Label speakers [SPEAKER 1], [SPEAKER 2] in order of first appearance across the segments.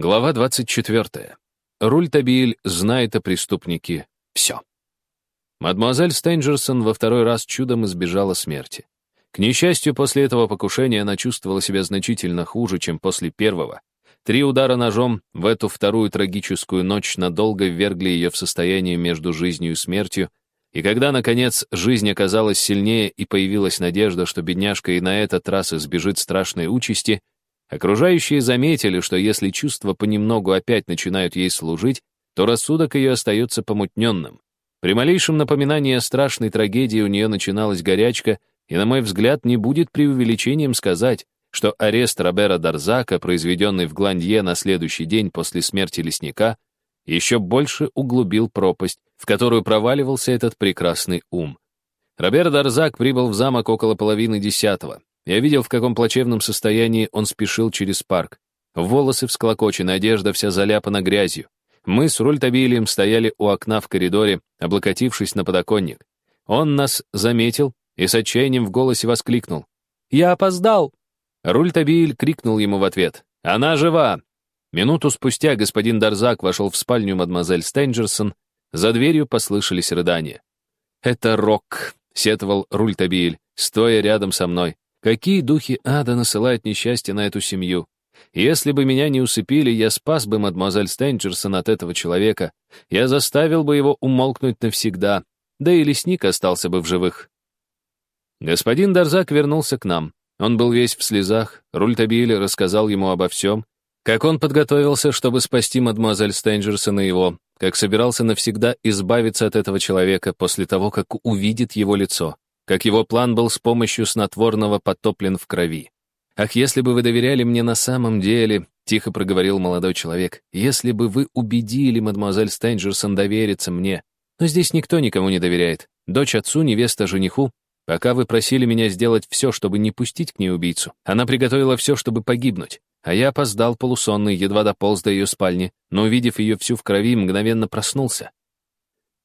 [SPEAKER 1] Глава 24. Рультабиль знает о преступнике все. Мадемуазель Стенджерсон во второй раз чудом избежала смерти. К несчастью, после этого покушения она чувствовала себя значительно хуже, чем после первого. Три удара ножом в эту вторую трагическую ночь надолго ввергли ее в состояние между жизнью и смертью, и когда, наконец, жизнь оказалась сильнее и появилась надежда, что бедняжка и на этот раз избежит страшной участи, Окружающие заметили, что если чувства понемногу опять начинают ей служить, то рассудок ее остается помутненным. При малейшем напоминании о страшной трагедии у нее начиналась горячка, и, на мой взгляд, не будет преувеличением сказать, что арест Робера Дарзака, произведенный в Гландье на следующий день после смерти лесника, еще больше углубил пропасть, в которую проваливался этот прекрасный ум. Робер Дарзак прибыл в замок около половины десятого. Я видел, в каком плачевном состоянии он спешил через парк. Волосы всклокочены, одежда вся заляпана грязью. Мы с Рультабилием стояли у окна в коридоре, облокотившись на подоконник. Он нас заметил и с отчаянием в голосе воскликнул. «Я опоздал!» Рультабиль крикнул ему в ответ. «Она жива!» Минуту спустя господин Дарзак вошел в спальню мадемуазель Стенджерсон. За дверью послышались рыдания. «Это Рок», — сетовал Рультабиль, стоя рядом со мной. Какие духи ада насылают несчастье на эту семью? Если бы меня не усыпили, я спас бы мадемуазель Стенджерсон от этого человека. Я заставил бы его умолкнуть навсегда, да и лесник остался бы в живых. Господин Дарзак вернулся к нам. Он был весь в слезах, Рультабиль рассказал ему обо всем, как он подготовился, чтобы спасти мадемуазель Стенджерсон и его, как собирался навсегда избавиться от этого человека после того, как увидит его лицо как его план был с помощью снотворного потоплен в крови. «Ах, если бы вы доверяли мне на самом деле», — тихо проговорил молодой человек, «если бы вы убедили мадемуазель Стенджерсон довериться мне. Но здесь никто никому не доверяет. Дочь отцу, невеста жениху. Пока вы просили меня сделать все, чтобы не пустить к ней убийцу, она приготовила все, чтобы погибнуть. А я опоздал полусонный, едва дополз до ее спальни, но, увидев ее всю в крови, мгновенно проснулся.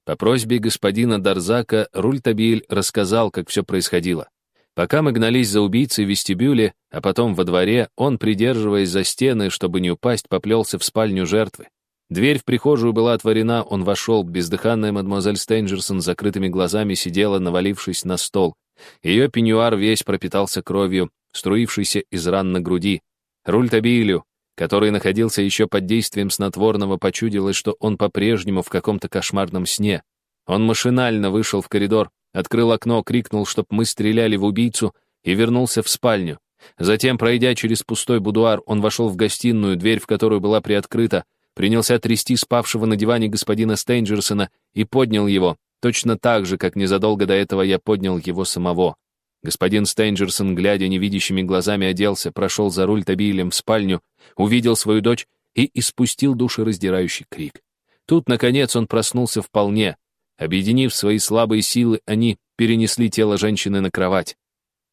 [SPEAKER 1] По просьбе господина Дарзака Рультабиль рассказал, как все происходило. Пока мы гнались за убийцей в вестибюле, а потом во дворе, он, придерживаясь за стены, чтобы не упасть, поплелся в спальню жертвы. Дверь в прихожую была отворена, он вошел, бездыханная мадемуазель Стенджерсон с закрытыми глазами сидела, навалившись на стол. Ее пеньюар весь пропитался кровью, струившейся из ран на груди. Рультабилю, который находился еще под действием снотворного, почудилось, что он по-прежнему в каком-то кошмарном сне. Он машинально вышел в коридор, открыл окно, крикнул, чтоб мы стреляли в убийцу, и вернулся в спальню. Затем, пройдя через пустой будуар, он вошел в гостиную, дверь в которую была приоткрыта, принялся трясти спавшего на диване господина Стейнджерсона и поднял его, точно так же, как незадолго до этого я поднял его самого. Господин Стейнджерсон, глядя невидящими глазами, оделся, прошел за руль табилем в спальню, увидел свою дочь и испустил душераздирающий крик. Тут, наконец, он проснулся вполне. Объединив свои слабые силы, они перенесли тело женщины на кровать.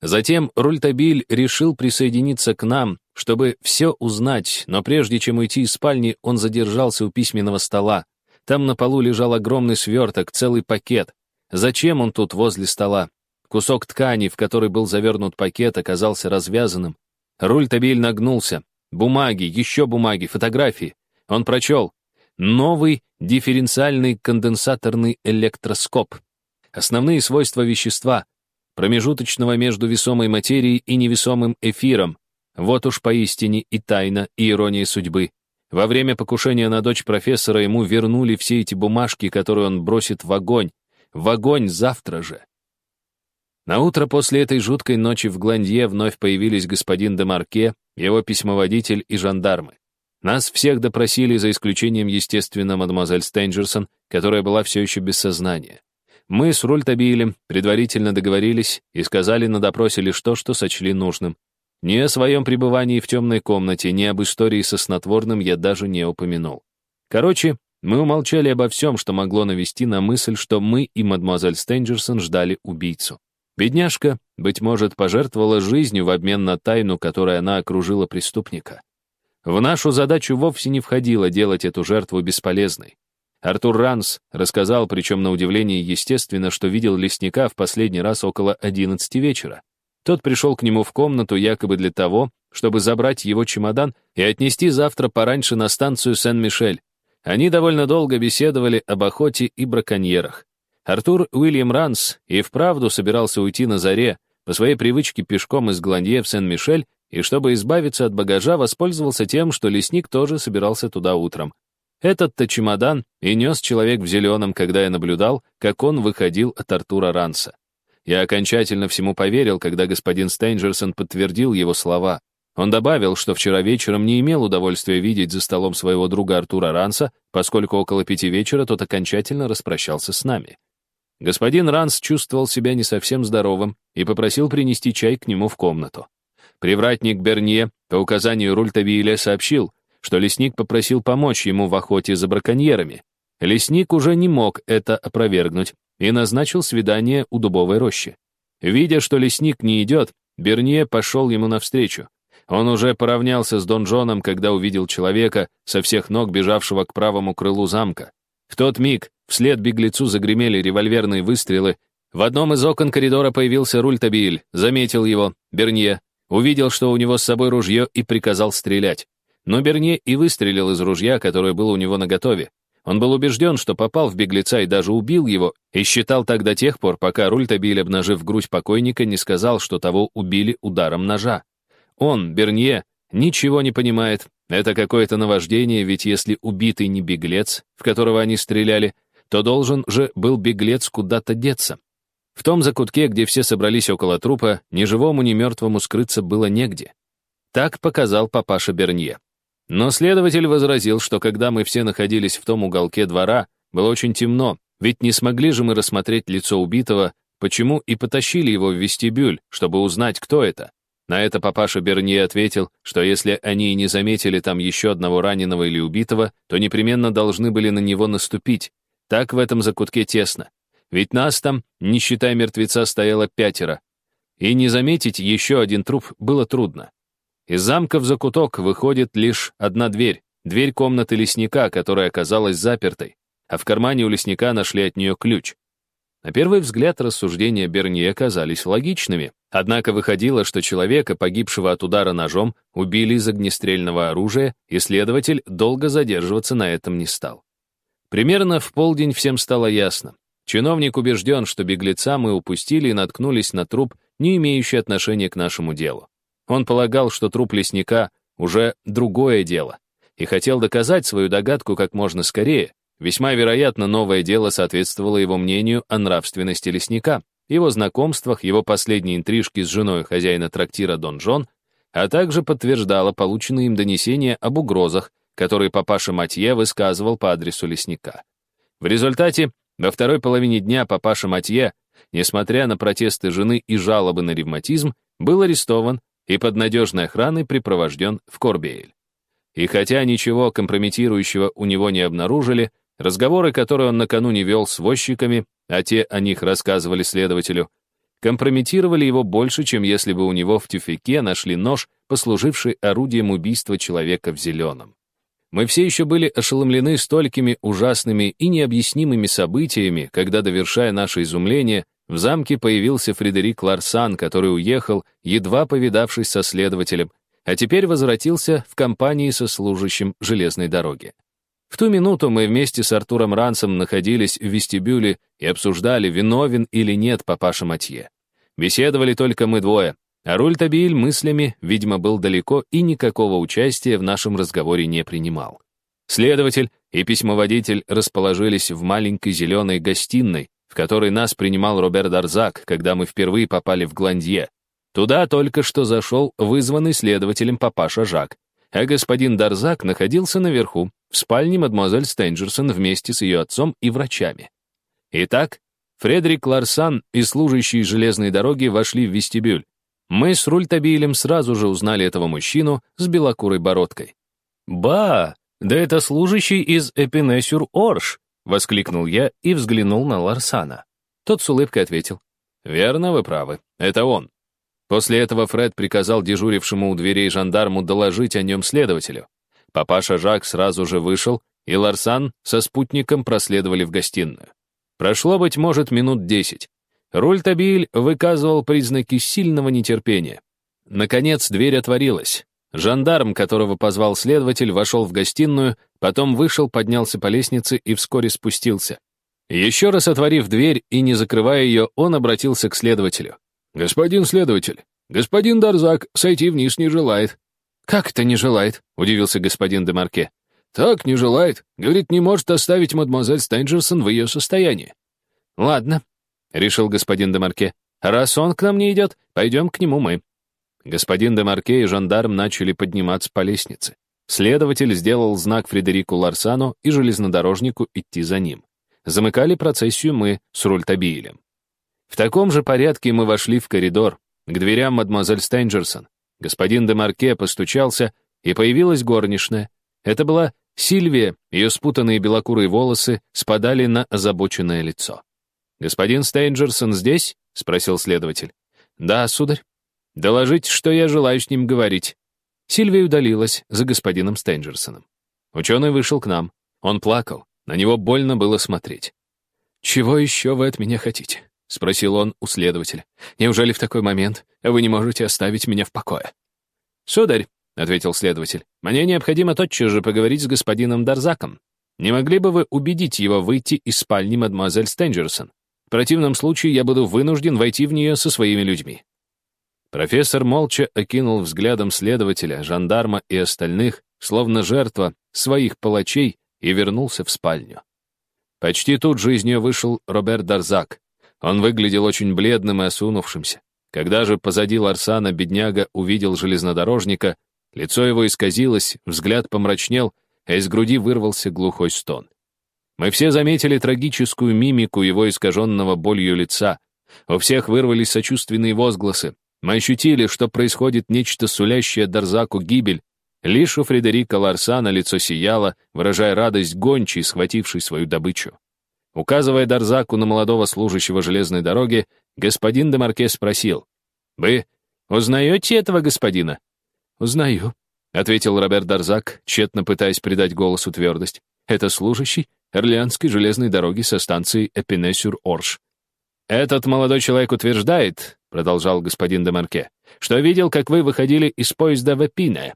[SPEAKER 1] Затем Рультабиль решил присоединиться к нам, чтобы все узнать, но прежде чем уйти из спальни, он задержался у письменного стола. Там на полу лежал огромный сверток, целый пакет. Зачем он тут возле стола? Кусок ткани, в который был завернут пакет, оказался развязанным. Рультабиль нагнулся. Бумаги, еще бумаги, фотографии. Он прочел. Новый дифференциальный конденсаторный электроскоп. Основные свойства вещества, промежуточного между весомой материей и невесомым эфиром. Вот уж поистине и тайна, и ирония судьбы. Во время покушения на дочь профессора ему вернули все эти бумажки, которые он бросит в огонь. В огонь завтра же. На утро после этой жуткой ночи в Гландье вновь появились господин де Марке, его письмоводитель и жандармы. Нас всех допросили, за исключением, естественно, мадемуазель Стенджерсон, которая была все еще без сознания. Мы с Рультабилем предварительно договорились и сказали на допросе лишь то, что сочли нужным. Ни о своем пребывании в темной комнате, ни об истории со снотворным я даже не упомянул. Короче, мы умолчали обо всем, что могло навести на мысль, что мы и мадемуазель Стенджерсон ждали убийцу. Бедняжка, быть может, пожертвовала жизнью в обмен на тайну, которой она окружила преступника. В нашу задачу вовсе не входило делать эту жертву бесполезной. Артур Ранс рассказал, причем на удивление естественно, что видел лесника в последний раз около 11 вечера. Тот пришел к нему в комнату якобы для того, чтобы забрать его чемодан и отнести завтра пораньше на станцию Сен-Мишель. Они довольно долго беседовали об охоте и браконьерах. Артур Уильям Ранс и вправду собирался уйти на заре, по своей привычке пешком из Гланье в Сен-Мишель, и чтобы избавиться от багажа, воспользовался тем, что лесник тоже собирался туда утром. Этот-то чемодан и нес человек в зеленом, когда я наблюдал, как он выходил от Артура Ранса. Я окончательно всему поверил, когда господин Стейнджерсон подтвердил его слова. Он добавил, что вчера вечером не имел удовольствия видеть за столом своего друга Артура Ранса, поскольку около пяти вечера тот окончательно распрощался с нами. Господин Ранс чувствовал себя не совсем здоровым и попросил принести чай к нему в комнату. Привратник Бернье по указанию Рультавиля сообщил, что лесник попросил помочь ему в охоте за браконьерами. Лесник уже не мог это опровергнуть и назначил свидание у дубовой рощи. Видя, что лесник не идет, Бернье пошел ему навстречу. Он уже поравнялся с донжоном, когда увидел человека, со всех ног бежавшего к правому крылу замка. В тот миг вслед беглецу загремели револьверные выстрелы. В одном из окон коридора появился Рультабиль, заметил его, Бернье, увидел, что у него с собой ружье и приказал стрелять. Но Берне и выстрелил из ружья, которое было у него наготове. Он был убежден, что попал в беглеца и даже убил его, и считал так до тех пор, пока Рультабиль, обнажив грудь покойника, не сказал, что того убили ударом ножа. Он, Бернье, ничего не понимает. Это какое-то наваждение, ведь если убитый не беглец, в которого они стреляли, то должен же был беглец куда-то деться. В том закутке, где все собрались около трупа, ни живому, ни мертвому скрыться было негде. Так показал папаша Бернье. Но следователь возразил, что когда мы все находились в том уголке двора, было очень темно, ведь не смогли же мы рассмотреть лицо убитого, почему и потащили его в вестибюль, чтобы узнать, кто это. На это папаша Берни ответил, что если они и не заметили там еще одного раненого или убитого, то непременно должны были на него наступить. Так в этом закутке тесно. Ведь нас там, не считая мертвеца, стояло пятеро. И не заметить еще один труп было трудно. Из замка в закуток выходит лишь одна дверь, дверь комнаты лесника, которая оказалась запертой, а в кармане у лесника нашли от нее ключ. На первый взгляд рассуждения Берни оказались логичными, однако выходило, что человека, погибшего от удара ножом, убили из огнестрельного оружия, и следователь долго задерживаться на этом не стал. Примерно в полдень всем стало ясно. Чиновник убежден, что беглеца мы упустили и наткнулись на труп, не имеющий отношения к нашему делу. Он полагал, что труп лесника уже другое дело, и хотел доказать свою догадку как можно скорее. Весьма вероятно, новое дело соответствовало его мнению о нравственности лесника, его знакомствах, его последней интрижке с женой хозяина трактира Дон Джон, а также подтверждало полученные им донесения об угрозах, которые папаша Матье высказывал по адресу лесника. В результате, во второй половине дня папаша Матье, несмотря на протесты жены и жалобы на ревматизм, был арестован и под надежной охраной припровожден в Корбеэль. И хотя ничего компрометирующего у него не обнаружили, разговоры, которые он накануне вел с возчиками, а те о них рассказывали следователю, компрометировали его больше, чем если бы у него в тюфяке нашли нож, послуживший орудием убийства человека в зеленом. Мы все еще были ошеломлены столькими ужасными и необъяснимыми событиями, когда, довершая наше изумление, в замке появился Фредерик Ларсан, который уехал, едва повидавшись со следователем, а теперь возвратился в компании со служащим железной дороги. В ту минуту мы вместе с Артуром Рансом находились в вестибюле и обсуждали, виновен или нет папаша Матье. Беседовали только мы двое, а Рультабиль мыслями, видимо, был далеко и никакого участия в нашем разговоре не принимал. Следователь и письмоводитель расположились в маленькой зеленой гостиной, в которой нас принимал Роберт Дарзак, когда мы впервые попали в Гландье. Туда только что зашел вызванный следователем папаша Жак, а господин Дарзак находился наверху, в спальне мадемуазель Стенджерсон вместе с ее отцом и врачами. Итак, Фредерик Ларсан и служащие железной дороги вошли в вестибюль. Мы с Рультабилем сразу же узнали этого мужчину с белокурой бородкой. «Ба, да это служащий из Эпине-сюр-Орш», — воскликнул я и взглянул на Ларсана. Тот с улыбкой ответил. «Верно, вы правы. Это он». После этого Фред приказал дежурившему у дверей жандарму доложить о нем следователю. Папаша Жак сразу же вышел, и Ларсан со спутником проследовали в гостиную. Прошло, быть может, минут десять. Руль Табиль выказывал признаки сильного нетерпения. Наконец дверь отворилась. Жандарм, которого позвал следователь, вошел в гостиную, потом вышел, поднялся по лестнице и вскоре спустился. Еще раз отворив дверь и не закрывая ее, он обратился к следователю. «Господин следователь, господин Дарзак сойти вниз не желает». «Как это не желает?» — удивился господин Демарке. «Так не желает. Говорит, не может оставить мадемуазель Стенджерсон в ее состоянии». «Ладно», — решил господин Демарке. «Раз он к нам не идет, пойдем к нему мы». Господин Демарке и жандарм начали подниматься по лестнице. Следователь сделал знак Фредерику Ларсану и железнодорожнику идти за ним. Замыкали процессию мы с Рультабиелем. В таком же порядке мы вошли в коридор, к дверям мадемуазель Стенджерсон. Господин Демарке постучался, и появилась горничная. Это была Сильвия, ее спутанные белокурые волосы спадали на озабоченное лицо. «Господин Стенджерсон здесь?» — спросил следователь. «Да, сударь». «Доложите, что я желаю с ним говорить». Сильвия удалилась за господином Стенджерсоном. Ученый вышел к нам. Он плакал. На него больно было смотреть. «Чего еще вы от меня хотите?» — спросил он у следователя. «Неужели в такой момент вы не можете оставить меня в покое?» «Сударь», — ответил следователь, «мне необходимо тотчас же поговорить с господином Дарзаком. Не могли бы вы убедить его выйти из спальни мадемуазель Стенджерсон? В противном случае я буду вынужден войти в нее со своими людьми». Профессор молча окинул взглядом следователя, жандарма и остальных, словно жертва своих палачей, и вернулся в спальню. Почти тут же из нее вышел Роберт Дарзак. Он выглядел очень бледным и осунувшимся. Когда же позади Ларсана бедняга увидел железнодорожника, лицо его исказилось, взгляд помрачнел, а из груди вырвался глухой стон. Мы все заметили трагическую мимику его искаженного болью лица. У всех вырвались сочувственные возгласы. Мы ощутили, что происходит нечто сулящее Дарзаку гибель. Лишь у Фредерика Ларсана лицо сияло, выражая радость гончей, схватившей свою добычу. Указывая Дарзаку на молодого служащего железной дороги, господин Демарке спросил, «Вы узнаете этого господина?» «Узнаю», — ответил Роберт Дарзак, тщетно пытаясь придать голосу твердость. «Это служащий Орлеанской железной дороги со станции Эпине-сюр-Орш. «Этот молодой человек утверждает, — продолжал господин Демарке, — что видел, как вы выходили из поезда в Эпине.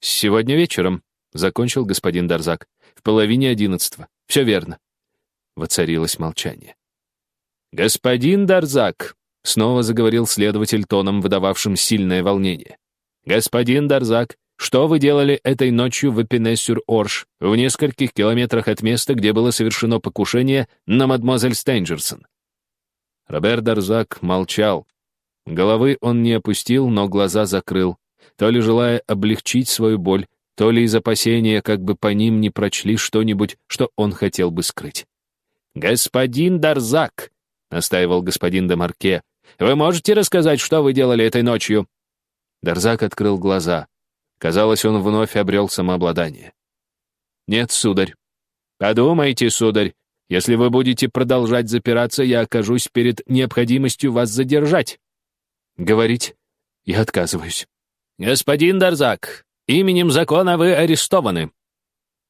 [SPEAKER 1] Сегодня вечером, — закончил господин Дарзак, — в половине одиннадцатого. Все верно. Воцарилось молчание. «Господин Дарзак», — снова заговорил следователь тоном, выдававшим сильное волнение. «Господин Дарзак, что вы делали этой ночью в Эпине-сюр-Орш, в нескольких километрах от места, где было совершено покушение на мадемуазель Стенджерсон?» Роберт Дарзак молчал. Головы он не опустил, но глаза закрыл, то ли желая облегчить свою боль, то ли из опасения, как бы по ним не прочли что-нибудь, что он хотел бы скрыть. «Господин Дарзак», — настаивал господин Демарке, «вы можете рассказать, что вы делали этой ночью?» Дарзак открыл глаза. Казалось, он вновь обрел самообладание. «Нет, сударь». «Подумайте, сударь, если вы будете продолжать запираться, я окажусь перед необходимостью вас задержать». «Говорить я отказываюсь». «Господин Дарзак, именем закона вы арестованы»,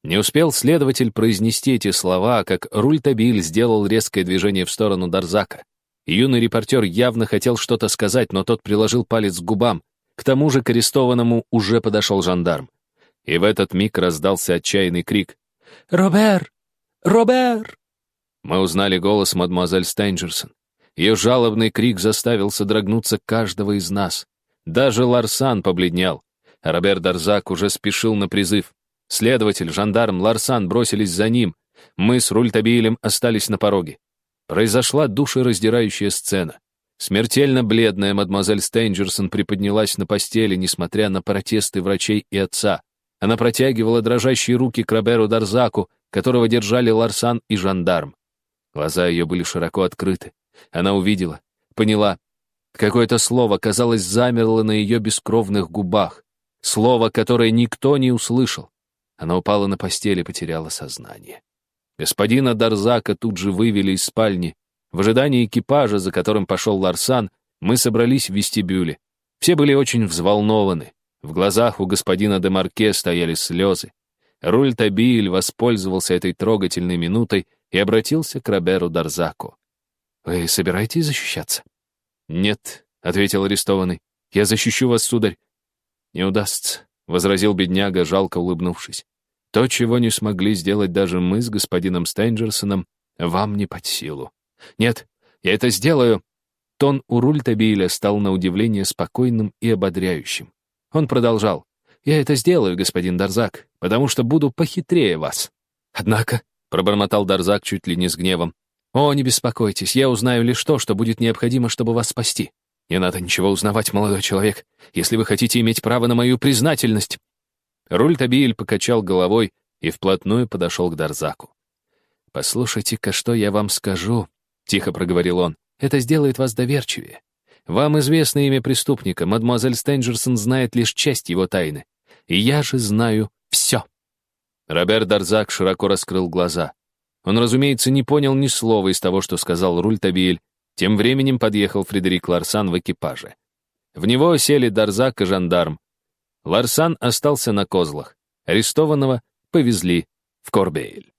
[SPEAKER 1] не успел следователь произнести эти слова, как Рультабиль сделал резкое движение в сторону Дарзака. Юный репортер явно хотел что-то сказать, но тот приложил палец к губам. К тому же к арестованному уже подошел жандарм. И в этот миг раздался отчаянный крик. «Робер! Робер!» Мы узнали голос мадемуазель Стейнджерсон. Ее жалобный крик заставил содрогнуться каждого из нас. Даже Ларсан побледнел. Робер Дарзак уже спешил на призыв. Следователь, жандарм, Ларсан бросились за ним. Мы с Рультабилем остались на пороге. Произошла душераздирающая сцена. Смертельно бледная мадемуазель Стейнджерсон приподнялась на постели, несмотря на протесты врачей и отца. Она протягивала дрожащие руки к Роберу Дарзаку, которого держали Ларсан и жандарм. Глаза ее были широко открыты. Она увидела, поняла. Какое-то слово, казалось, замерло на ее бескровных губах. Слово, которое никто не услышал. Она упала на постель и потеряла сознание. Господина Дарзака тут же вывели из спальни. В ожидании экипажа, за которым пошел Ларсан, мы собрались в вестибюле. Все были очень взволнованы. В глазах у господина Демарке стояли слезы. Руль Табиль воспользовался этой трогательной минутой и обратился к Роберу Дарзаку. «Вы собираетесь защищаться?» «Нет», — ответил арестованный. «Я защищу вас, сударь». «Не удастся», возразил бедняга, жалко улыбнувшись. То, чего не смогли сделать даже мы с господином Стейнджерсоном, вам не под силу. Нет, я это сделаю. Тон у Рультабиля стал на удивление спокойным и ободряющим. Он продолжал. «Я это сделаю, господин Дарзак, потому что буду похитрее вас». «Однако», — пробормотал Дарзак чуть ли не с гневом, «О, не беспокойтесь, я узнаю лишь то, что будет необходимо, чтобы вас спасти. Не надо ничего узнавать, молодой человек, если вы хотите иметь право на мою признательность». Рультабиль покачал головой и вплотную подошел к Дарзаку. «Послушайте-ка, что я вам скажу», — тихо проговорил он. «Это сделает вас доверчивее. Вам известно имя преступника, мадемуазель Стенджерсон знает лишь часть его тайны. И я же знаю все». Роберт Дарзак широко раскрыл глаза. Он, разумеется, не понял ни слова из того, что сказал Рультабиль. Тем временем подъехал Фредерик Ларсан в экипаже. В него сели Дарзак и жандарм. Ларсан остался на козлах. Арестованного повезли в Корбейль.